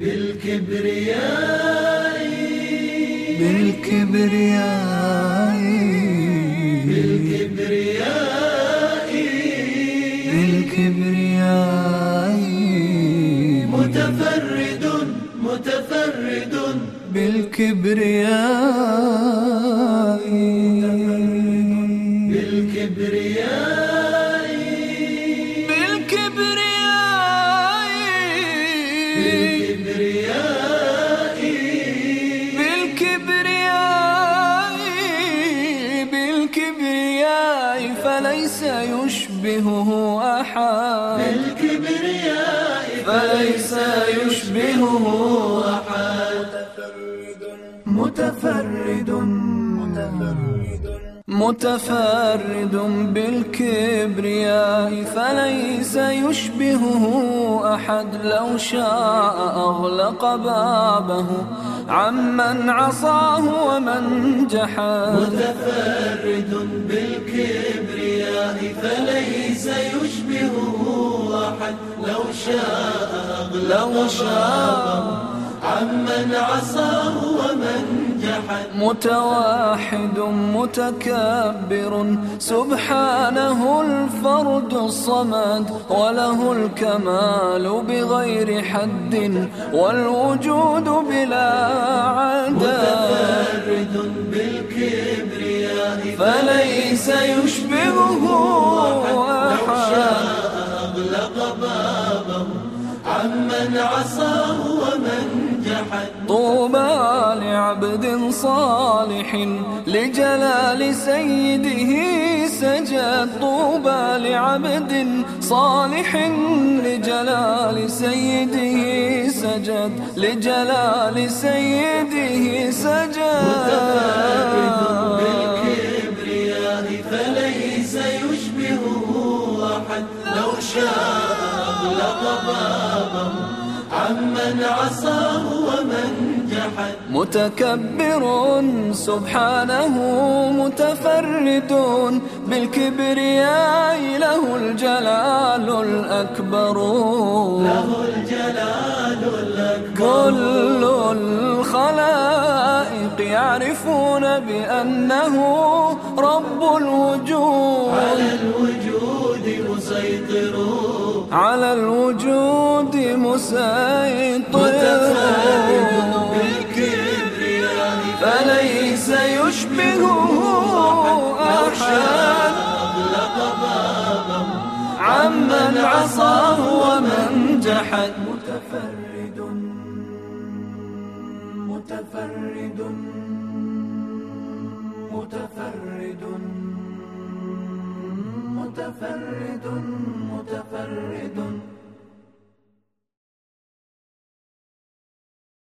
بالكبرياء بالكبرياء بالكبرياء بالكبرياء متفرد متفرد بالكبرياء بالكبرياء بالكبرياء فليس يشبهه أحد. بالكبرياء فليس يشبهه أحد. متفرد متفرد. بالكبرياء فليس يشبهه أحد. لو شاء أغلق بابه. عمن عصاه ومن جحد متفرد بالكبرياء فليس يشبهه أحد. لو شاء أغلق لو شاء. عمن عصاه ومن جحد متواحد متكبر. سبحانه الفرد الصمد وله الكمال بغير حد والوجود بلا عدد. متفرد بالكبرياء فليس يشبهه أحد. أغلق بابه عمن عصاه ومن طوبى لعبد صالح لجلال سيده سجد طوبى لعبد صالح لجلال سيده سجد لجلال سيده سجد بالكبرياء فليس يشبهه أحد لو شاء أغلق بابه عمن عصاه ومن جحد. متكبر سبحانه متفرد بالكبرياء له الجلال الأكبر. له الجلال الأكبر. كل الخلائق يعرفون بأنه رب الوجود. على الوجود. مسيطر. على الوجود مسيطر. متفرد بالكبرياء. فليس يشبهه أحد. أغلق بابه عمن عصاه ومن جحد. متفرد. متفرد. متفرد